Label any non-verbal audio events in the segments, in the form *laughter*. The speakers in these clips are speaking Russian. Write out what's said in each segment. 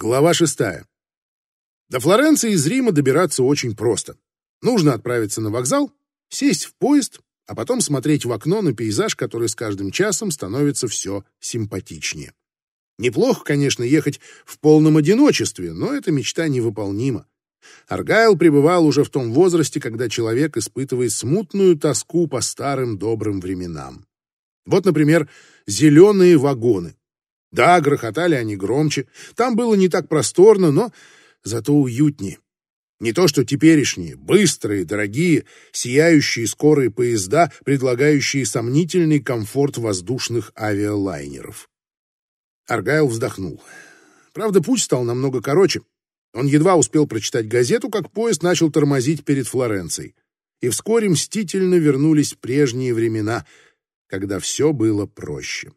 Глава шестая. До Флоренции из Рима добираться очень просто. Нужно отправиться на вокзал, сесть в поезд, а потом смотреть в окно на пейзаж, который с каждым часом становится все симпатичнее. Неплохо, конечно, ехать в полном одиночестве, но эта мечта невыполнима. Аргайл пребывал уже в том возрасте, когда человек испытывает смутную тоску по старым добрым временам. Вот, например, зеленые вагоны. Да, грохотали они громче, там было не так просторно, но зато уютнее. Не то что теперешние, быстрые, дорогие, сияющие скорые поезда, предлагающие сомнительный комфорт воздушных авиалайнеров. Аргайл вздохнул. Правда, путь стал намного короче. Он едва успел прочитать газету, как поезд начал тормозить перед Флоренцией. И вскоре мстительно вернулись прежние времена, когда все было проще.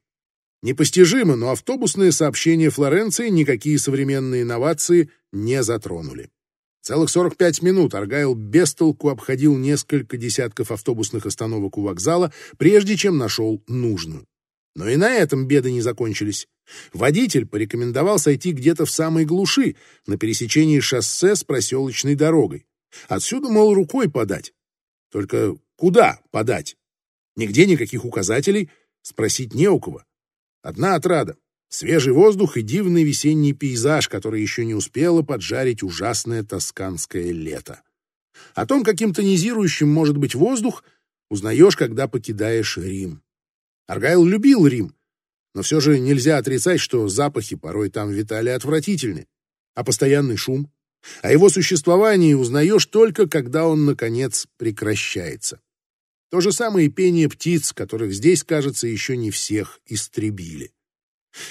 Непостижимо, но автобусные сообщения Флоренции никакие современные инновации не затронули. Целых 45 минут Аргайл без толку обходил несколько десятков автобусных остановок у вокзала, прежде чем нашел нужную. Но и на этом беды не закончились. Водитель порекомендовал сойти где-то в самой глуши, на пересечении шоссе с проселочной дорогой. Отсюда, мол, рукой подать. Только куда подать? Нигде никаких указателей, спросить не у кого. Одна отрада — свежий воздух и дивный весенний пейзаж, который еще не успело поджарить ужасное тосканское лето. О том, каким тонизирующим может быть воздух, узнаешь, когда покидаешь Рим. Аргайл любил Рим, но все же нельзя отрицать, что запахи порой там витали отвратительны. А постоянный шум? О его существовании узнаешь только, когда он, наконец, прекращается. То же самое и пение птиц, которых здесь, кажется, еще не всех истребили.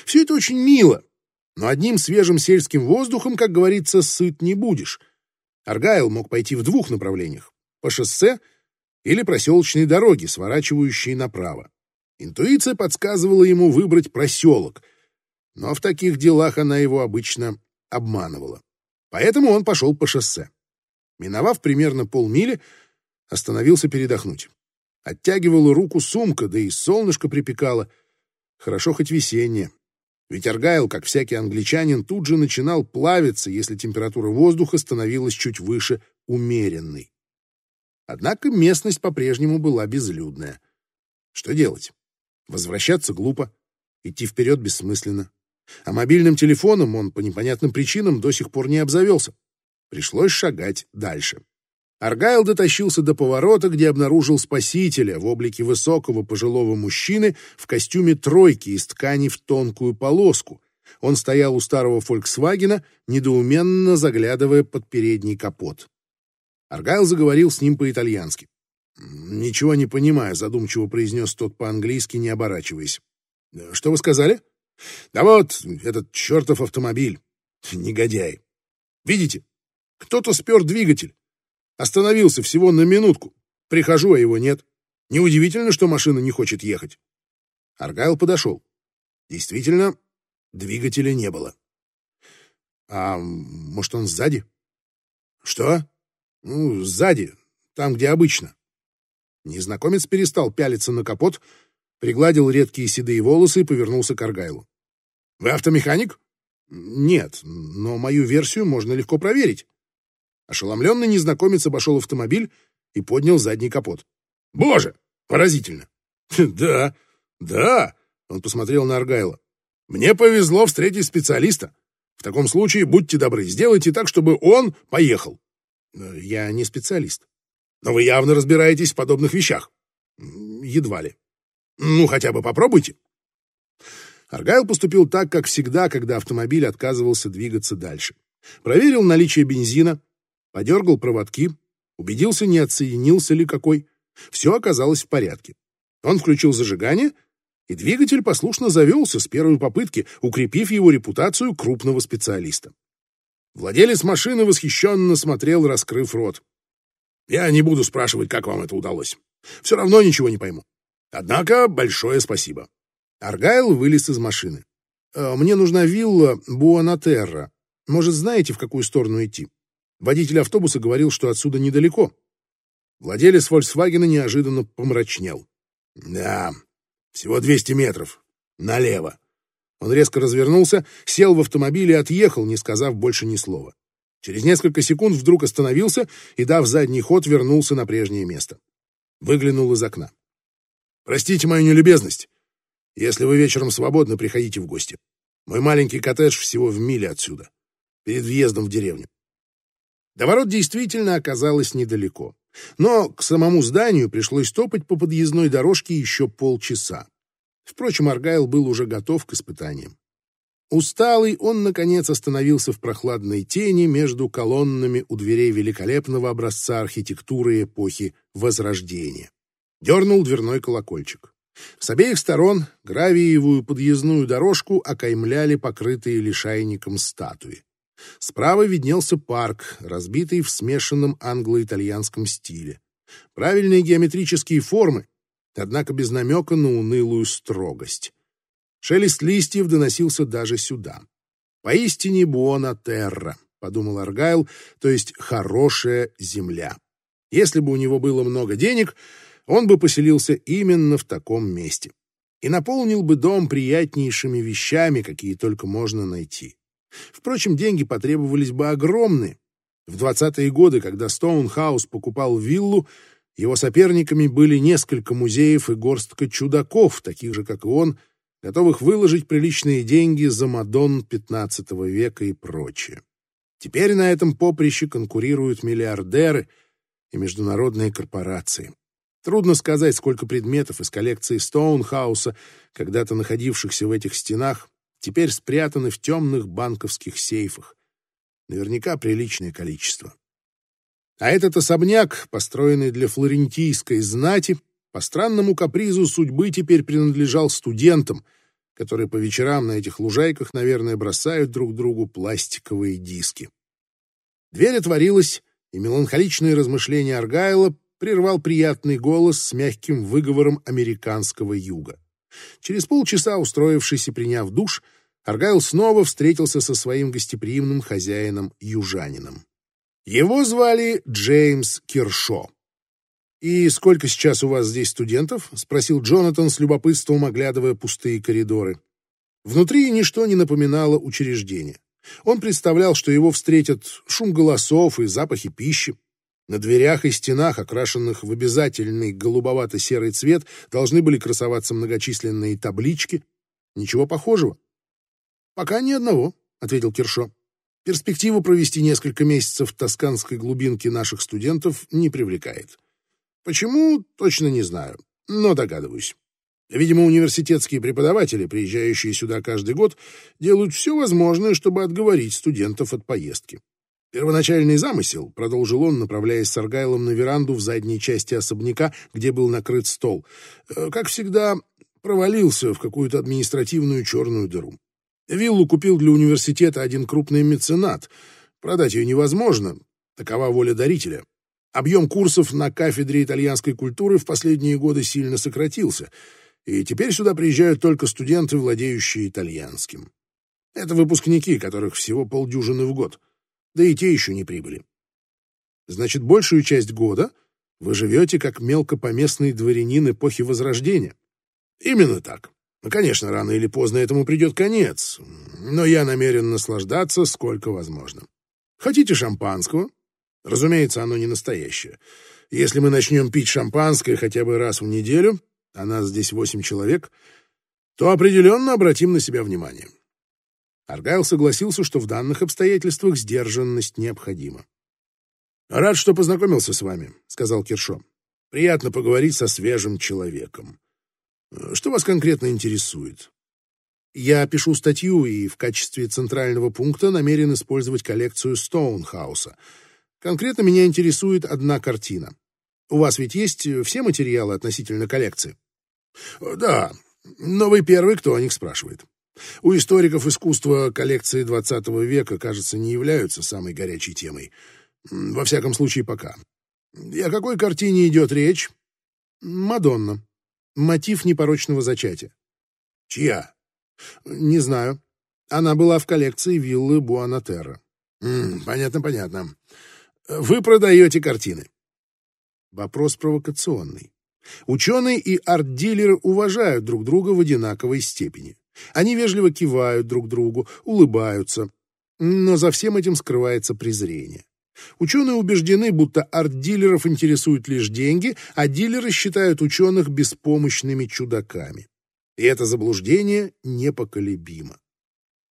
Все это очень мило, но одним свежим сельским воздухом, как говорится, сыт не будешь. Аргайл мог пойти в двух направлениях — по шоссе или проселочной дороге, сворачивающей направо. Интуиция подсказывала ему выбрать проселок, но в таких делах она его обычно обманывала. Поэтому он пошел по шоссе. Миновав примерно полмили, остановился передохнуть. Оттягивала руку сумка, да и солнышко припекало. Хорошо хоть весеннее. Ведь Аргайл, как всякий англичанин, тут же начинал плавиться, если температура воздуха становилась чуть выше умеренной. Однако местность по-прежнему была безлюдная. Что делать? Возвращаться глупо, идти вперед бессмысленно. А мобильным телефоном он по непонятным причинам до сих пор не обзавелся. Пришлось шагать дальше. Аргайл дотащился до поворота, где обнаружил спасителя в облике высокого пожилого мужчины в костюме тройки из ткани в тонкую полоску. Он стоял у старого «Фольксвагена», недоуменно заглядывая под передний капот. Аргайл заговорил с ним по-итальянски. «Ничего не понимаю», — задумчиво произнес тот по-английски, не оборачиваясь. «Что вы сказали?» «Да вот, этот чертов автомобиль. Негодяй. Видите, кто-то спер двигатель. Остановился всего на минутку. Прихожу, а его нет. Неудивительно, что машина не хочет ехать. Аргайл подошел. Действительно, двигателя не было. А может, он сзади? Что? Ну, сзади, там, где обычно. Незнакомец перестал пялиться на капот, пригладил редкие седые волосы и повернулся к Аргайлу. «Вы автомеханик?» «Нет, но мою версию можно легко проверить. Ошеломленный незнакомец обошел автомобиль и поднял задний капот. «Боже! Поразительно!» *laughs* «Да, да!» — он посмотрел на Аргайла. «Мне повезло встретить специалиста. В таком случае, будьте добры, сделайте так, чтобы он поехал». «Э, «Я не специалист». «Но вы явно разбираетесь в подобных вещах». «Едва ли». «Ну, хотя бы попробуйте». Аргайл поступил так, как всегда, когда автомобиль отказывался двигаться дальше. Проверил наличие бензина, подергал проводки, убедился, не отсоединился ли какой. Все оказалось в порядке. Он включил зажигание, и двигатель послушно завелся с первой попытки, укрепив его репутацию крупного специалиста. Владелец машины восхищенно смотрел, раскрыв рот. «Я не буду спрашивать, как вам это удалось. Все равно ничего не пойму. Однако большое спасибо». Аргайл вылез из машины. «Э, «Мне нужна вилла Буанатерра. Может, знаете, в какую сторону идти?» Водитель автобуса говорил, что отсюда недалеко. Владелец «Фольксвагена» неожиданно помрачнел. «Да, всего 200 метров. Налево. Он резко развернулся, сел в автомобиль и отъехал, не сказав больше ни слова. Через несколько секунд вдруг остановился и, дав задний ход, вернулся на прежнее место. Выглянул из окна. «Простите мою нелюбезность. Если вы вечером свободны, приходите в гости. Мой маленький коттедж всего в миле отсюда, перед въездом в деревню». До ворот действительно оказалось недалеко. Но к самому зданию пришлось топать по подъездной дорожке еще полчаса. Впрочем, Аргайл был уже готов к испытаниям. Усталый, он, наконец, остановился в прохладной тени между колоннами у дверей великолепного образца архитектуры эпохи Возрождения. Дернул дверной колокольчик. С обеих сторон гравиевую подъездную дорожку окаймляли покрытые лишайником статуи. Справа виднелся парк, разбитый в смешанном англо-итальянском стиле. Правильные геометрические формы, однако без намека на унылую строгость. Шелест листьев доносился даже сюда. «Поистине буона терра», — подумал Аргайл, то есть «хорошая земля». Если бы у него было много денег, он бы поселился именно в таком месте и наполнил бы дом приятнейшими вещами, какие только можно найти. Впрочем, деньги потребовались бы огромные. В двадцатые годы, когда Стоунхаус покупал виллу, его соперниками были несколько музеев и горстка чудаков, таких же, как и он, готовых выложить приличные деньги за Мадон XV века и прочее. Теперь на этом поприще конкурируют миллиардеры и международные корпорации. Трудно сказать, сколько предметов из коллекции Стоунхауса, когда-то находившихся в этих стенах, теперь спрятаны в темных банковских сейфах. Наверняка приличное количество. А этот особняк, построенный для флорентийской знати, по странному капризу судьбы теперь принадлежал студентам, которые по вечерам на этих лужайках, наверное, бросают друг другу пластиковые диски. Дверь отворилась, и меланхоличные размышления Аргайла прервал приятный голос с мягким выговором американского юга. Через полчаса, устроившись и приняв душ, Аргайл снова встретился со своим гостеприимным хозяином-южанином. Его звали Джеймс Киршо. «И сколько сейчас у вас здесь студентов?» — спросил Джонатан с любопытством, оглядывая пустые коридоры. Внутри ничто не напоминало учреждение. Он представлял, что его встретят шум голосов и запахи пищи. На дверях и стенах, окрашенных в обязательный голубовато-серый цвет, должны были красоваться многочисленные таблички. Ничего похожего. «Пока ни одного», — ответил Киршо. «Перспектива провести несколько месяцев в тосканской глубинке наших студентов не привлекает. Почему, точно не знаю, но догадываюсь. Видимо, университетские преподаватели, приезжающие сюда каждый год, делают все возможное, чтобы отговорить студентов от поездки. Первоначальный замысел, продолжил он, направляясь с Аргайлом на веранду в задней части особняка, где был накрыт стол, э, как всегда, провалился в какую-то административную черную дыру. Виллу купил для университета один крупный меценат. Продать ее невозможно, такова воля дарителя. Объем курсов на кафедре итальянской культуры в последние годы сильно сократился, и теперь сюда приезжают только студенты, владеющие итальянским. Это выпускники, которых всего полдюжины в год да и те еще не прибыли. Значит, большую часть года вы живете как мелкопоместный дворянин эпохи Возрождения. Именно так. Ну, конечно, рано или поздно этому придет конец, но я намерен наслаждаться сколько возможно. Хотите шампанского? Разумеется, оно не настоящее. Если мы начнем пить шампанское хотя бы раз в неделю, а нас здесь восемь человек, то определенно обратим на себя внимание. Аргайл согласился, что в данных обстоятельствах сдержанность необходима. «Рад, что познакомился с вами», — сказал Киршо. «Приятно поговорить со свежим человеком. Что вас конкретно интересует?» «Я пишу статью и в качестве центрального пункта намерен использовать коллекцию Стоунхауса. Конкретно меня интересует одна картина. У вас ведь есть все материалы относительно коллекции?» «Да, но вы первый, кто о них спрашивает. У историков искусства коллекции XX века, кажется, не являются самой горячей темой. Во всяком случае, пока. И о какой картине идет речь? Мадонна. Мотив непорочного зачатия. Чья? Не знаю. Она была в коллекции виллы Буанатерра. Понятно, понятно. Вы продаете картины. Вопрос провокационный. Ученые и арт-дилеры уважают друг друга в одинаковой степени. Они вежливо кивают друг другу, улыбаются, но за всем этим скрывается презрение. Ученые убеждены, будто арт-дилеров интересуют лишь деньги, а дилеры считают ученых беспомощными чудаками. И это заблуждение непоколебимо.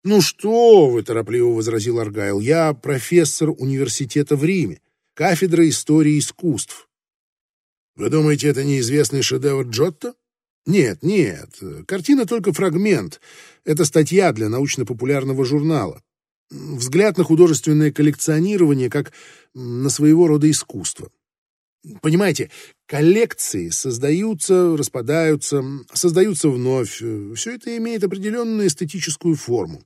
«Ну что вы!» — торопливо возразил Аргайл. «Я профессор университета в Риме, кафедра истории искусств». «Вы думаете, это неизвестный шедевр Джотто?» «Нет, нет. Картина только фрагмент. Это статья для научно-популярного журнала взгляд на художественное коллекционирование как на своего рода искусство. Понимаете, коллекции создаются, распадаются, создаются вновь. Все это имеет определенную эстетическую форму.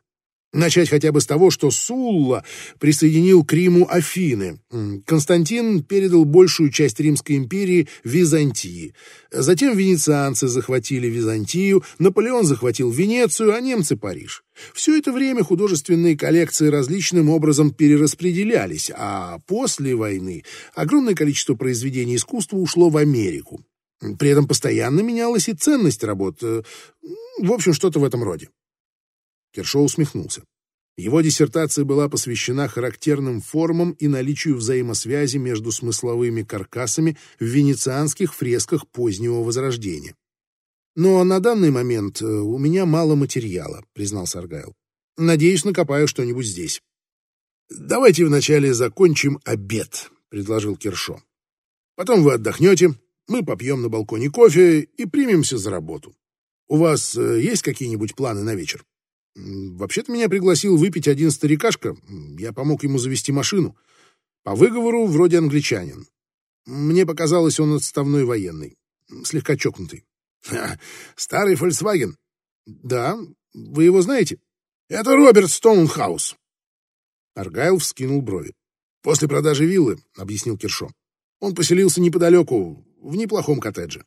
Начать хотя бы с того, что Сулла присоединил к Риму Афины. Константин передал большую часть Римской империи Византии. Затем венецианцы захватили Византию, Наполеон захватил Венецию, а немцы — Париж. Все это время художественные коллекции различным образом перераспределялись, а после войны огромное количество произведений искусства ушло в Америку. При этом постоянно менялась и ценность работ. В общем, что-то в этом роде. Кершоу усмехнулся. Его диссертация была посвящена характерным формам и наличию взаимосвязи между смысловыми каркасами в венецианских фресках позднего Возрождения. «Но на данный момент э, у меня мало материала», — признался Аргайл. «Надеюсь, накопаю что-нибудь здесь». «Давайте вначале закончим обед», — предложил Кершо. «Потом вы отдохнете, мы попьем на балконе кофе и примемся за работу. У вас э, есть какие-нибудь планы на вечер?» Вообще-то меня пригласил выпить один старикашка. Я помог ему завести машину. По выговору вроде англичанин. Мне показалось, он отставной военный. Слегка чокнутый. Старый Volkswagen. Да, вы его знаете? Это Роберт Стоунхаус. Аргайл вскинул брови. После продажи виллы, объяснил Киршо, он поселился неподалеку, в неплохом коттедже.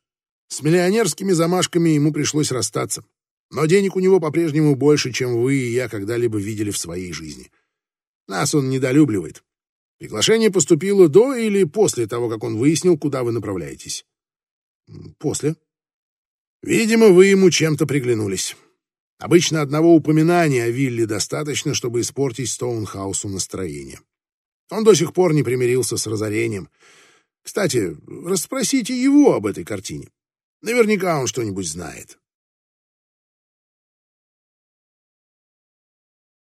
С миллионерскими замашками ему пришлось расстаться. Но денег у него по-прежнему больше, чем вы и я когда-либо видели в своей жизни. Нас он недолюбливает. Приглашение поступило до или после того, как он выяснил, куда вы направляетесь? После. Видимо, вы ему чем-то приглянулись. Обычно одного упоминания о вилле достаточно, чтобы испортить Стоунхаусу настроение. Он до сих пор не примирился с разорением. Кстати, расспросите его об этой картине. Наверняка он что-нибудь знает.